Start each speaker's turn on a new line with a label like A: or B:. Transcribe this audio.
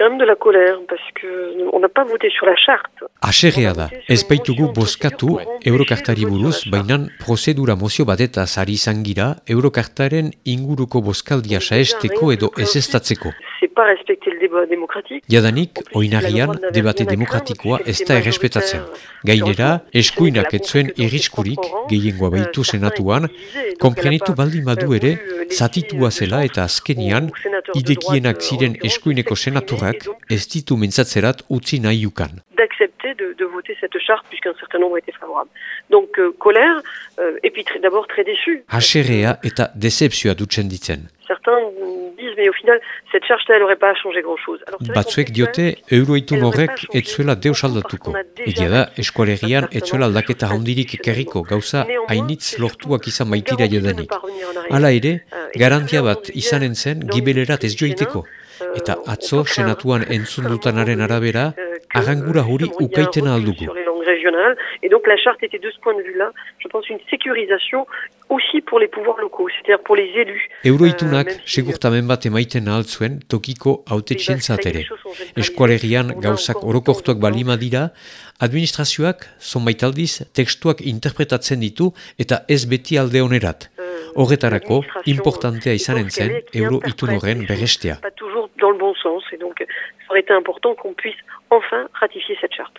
A: quand même de la colère, parce qu'on n'a pas voté sur la charte.
B: Aserrea da, ez baitugu bozkatu Eurokartari buruz, baina prozedura mozio batetaz ari zangira Eurokartaren inguruko bozkaldia saesteko edo ezestatzeko.
A: Pas respecter le débat démocratique.
B: Jadanik, oinarian, debate demokratikoa ez da errespetatzen. Gainera, eskuinak etzuen irriskurik, gehiengoa baitu senatuan, komprenitu baldin badu ere, zatitua zela eta azkenian, idekienak ziren eskuineko senaturak ez ditu mentzatzerat utzi nahi ukan.
A: d'accepter de, de voter cette charte puisqu'un certain nombre était favorable. Donc euh, colère euh, et puis d'abord très déçu.
B: Haserea eta decepzioa dutzen ditzen.
A: Mais au final cette charte elle n'aurait pas changé grand-chose.
B: Batzuek diote euroitun horrek etzuela deus aldatuko. Egia da, eskualerian etzuela aldaketa handirik ekerriko gauza hainitz lortuak izan baitira jodanik. Hala ere, garantia bat izanen zen gibelerat ez joiteko. Eta atzo senatuan entzun dutanaren arabera, arangura hori ukaitena aldugu.
A: Et donc la charte était de ce point de vue-là, je pense, une sécurisation aussi pour les pouvoirs locaux, c'est-à-dire pour les élus.
B: Euroitunak euh, segurtamen bat emaiten altzuen tokiko autetxientzat ere. Eskualerian gauzak orokortuak balima dira, administrazioak, zonbait aldiz, tekstuak interpretatzen ditu eta ez beti alde onerat. Euh, Horretarako, importantea izanen zen, euro itun horren berestea.
A: Pas toujours dans le bon sens, et donc ça aurait été important qu'on puisse enfin ratifier cette charte.